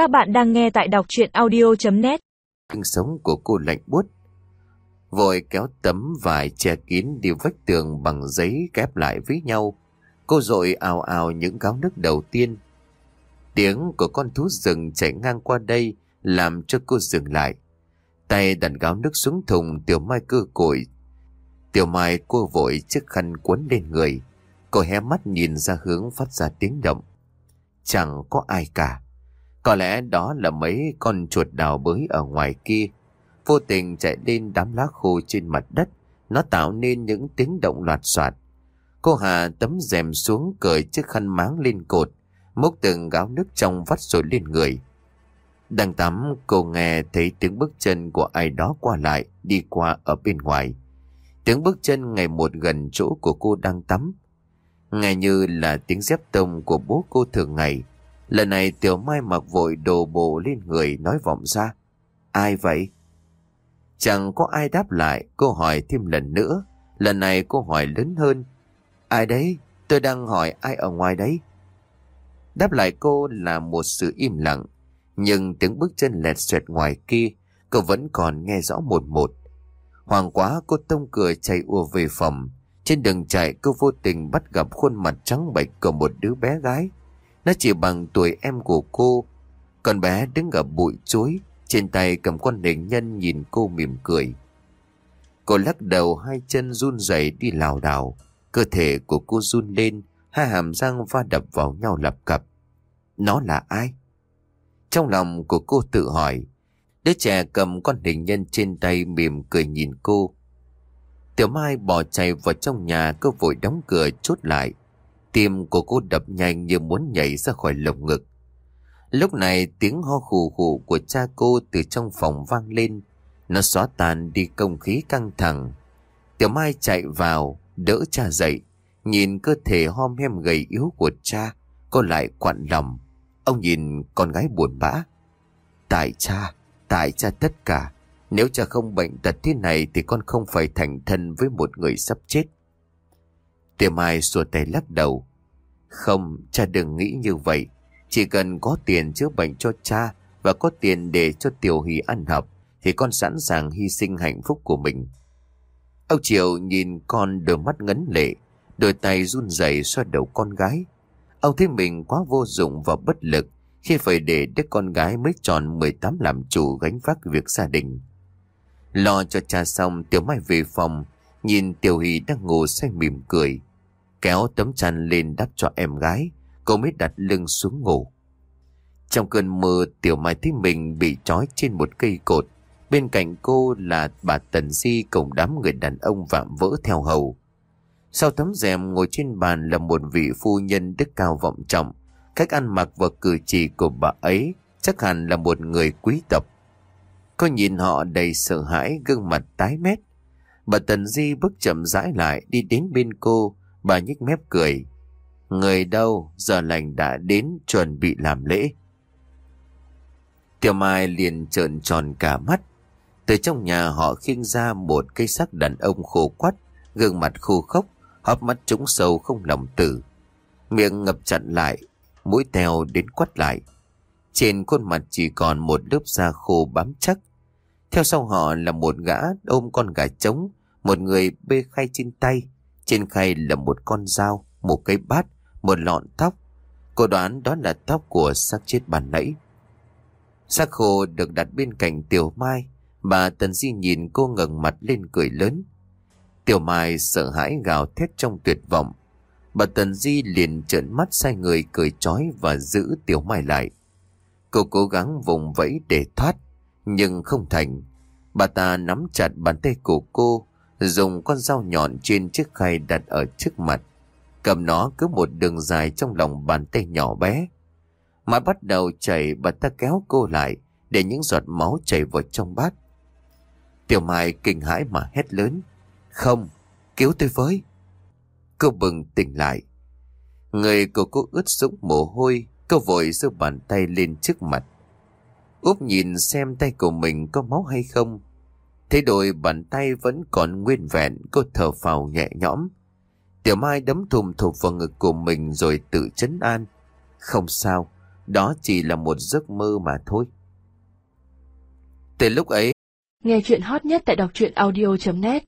Các bạn đang nghe tại đọc chuyện audio.net Kinh sống của cô lạnh buốt, Vội kéo tấm vải che kín đi vách tường bằng giấy kép lại với nhau. Cô dội ào ào những gáo nước đầu tiên. Tiếng của con thú rừng chạy ngang qua đây làm cho cô dừng lại. Tay đặt gáo nước xuống thùng tiểu mai cơ cội. Tiểu mai cô vội chiếc khăn cuốn lên người. Cô hé mắt nhìn ra hướng phát ra tiếng động. Chẳng có ai cả. Có lẽ đó là mấy con chuột đào bới ở ngoài kia. Vô tình chạy lên đám lá khô trên mặt đất. Nó tạo nên những tiếng động loạt soạt. Cô Hà tấm rèm xuống cởi chiếc khăn máng lên cột. Múc từng gáo nước trong vắt rồi lên người. Đang tắm, cô nghe thấy tiếng bước chân của ai đó qua lại, đi qua ở bên ngoài. Tiếng bước chân ngày một gần chỗ của cô đang tắm. Nghe như là tiếng dép tông của bố cô thường ngày. Lần này Tiểu Mai mặc vội đồ bộ lên người nói vọng ra. Ai vậy? Chẳng có ai đáp lại, cô hỏi thêm lần nữa. Lần này cô hỏi lớn hơn. Ai đấy? Tôi đang hỏi ai ở ngoài đấy? Đáp lại cô là một sự im lặng. Nhưng tiếng bước chân lẹt xoẹt ngoài kia, cô vẫn còn nghe rõ một một. Hoàng quá cô tông cửa chạy ùa về phòng. Trên đường chạy cô vô tình bắt gặp khuôn mặt trắng bệch của một đứa bé gái. Nó chỉ bằng tuổi em của cô. Con bé đứng ở bụi chuối, trên tay cầm con nền nhân nhìn cô mỉm cười. Cô lắc đầu hai chân run rẩy đi lảo đảo. Cơ thể của cô run lên, hai hàm răng va đập vào nhau lập cập. Nó là ai? Trong lòng của cô tự hỏi, đứa trẻ cầm con hình nhân trên tay mỉm cười nhìn cô. Tiểu Mai bỏ chạy vào trong nhà cô vội đóng cửa chốt lại. Tim của cô đập nhanh như muốn nhảy ra khỏi lồng ngực. Lúc này tiếng ho khù khù của cha cô từ trong phòng vang lên. Nó xóa tan đi không khí căng thẳng. Tiểu Mai chạy vào, đỡ cha dậy. Nhìn cơ thể hom hem gầy yếu của cha, cô lại quặn lòng. Ông nhìn con gái buồn bã. Tại cha, tại cha tất cả. Nếu cha không bệnh tật thế này thì con không phải thành thân với một người sắp chết. Tiểu Mai xua tay lắc đầu. Không, cha đừng nghĩ như vậy. Chỉ cần có tiền chữa bệnh cho cha và có tiền để cho Tiểu Hỷ ăn học thì con sẵn sàng hy sinh hạnh phúc của mình. Ông Triều nhìn con đôi mắt ngấn lệ, đôi tay run rẩy xoa đầu con gái. Ông thấy mình quá vô dụng và bất lực khi phải để đứa con gái mới tròn 18 làm chủ gánh vác việc gia đình. Lo cho cha xong Tiểu Mai về phòng Nhìn Tiểu Hỷ đang ngủ say mỉm cười Kéo tấm chăn lên đắp cho em gái. Cô mới đặt lưng xuống ngủ. Trong cơn mơ Tiểu Mai thấy mình bị trói trên một cây cột. Bên cạnh cô là bà Tần Di cùng đám người đàn ông vạm vỡ theo hầu. Sau tấm rèm ngồi trên bàn là một vị phu nhân đức cao vọng trọng. Cách ăn mặc và cử chỉ của bà ấy chắc hẳn là một người quý tộc. Cô nhìn họ đầy sợ hãi, gương mặt tái mét. Bà Tần Di bước chậm rãi lại, đi đến bên cô, bà nhếch mép cười. Người đâu, giờ lành đã đến, chuẩn bị làm lễ. Tiểu Mai liền trợn tròn cả mắt. Từ trong nhà họ khiêng ra một cây xác đàn ông khô quắt, gương mặt khô khốc, hốc mắt trũng sâu không lòng tử. Miệng ngập chặn lại, mũi teo đến quắt lại. Trên khuôn mặt chỉ còn một lớp da khô bám chắc, theo sau họ là một gã ôm con gà trống, một người bê khay trên tay. Trên khay là một con dao, một cây bát, một lọn tóc. Cô đoán đó là tóc của xác chết bàn nãy. Xác khô được đặt bên cạnh Tiểu Mai. Bà Tần Di nhìn cô ngẩng mặt lên cười lớn. Tiểu Mai sợ hãi gào thét trong tuyệt vọng. Bà Tần Di liền trợn mắt sai người cười chói và giữ Tiểu Mai lại. Cô cố gắng vùng vẫy để thoát nhưng không thành. Bà ta nắm chặt bàn tay của cô, dùng con dao nhọn trên chiếc khay đặt ở trước mặt. Cầm nó cứ một đường dài trong lòng bàn tay nhỏ bé. Mà bắt đầu chảy bà ta kéo cô lại để những giọt máu chảy vào trong bát. Tiểu Mai kinh hãi mà hét lớn. Không, cứu tôi với. Cô bừng tỉnh lại. Người của cô ướt sũng mồ hôi, cô vội giơ bàn tay lên trước mặt. Úp nhìn xem tay của mình có máu hay không. Thế đôi bàn tay vẫn còn nguyên vẹn, cô thở phào nhẹ nhõm. Tiểu Mai đấm thùm thụp vào ngực của mình rồi tự chấn an. Không sao, đó chỉ là một giấc mơ mà thôi. Từ lúc ấy, Nghe chuyện hot nhất tại đọc truyện audio.net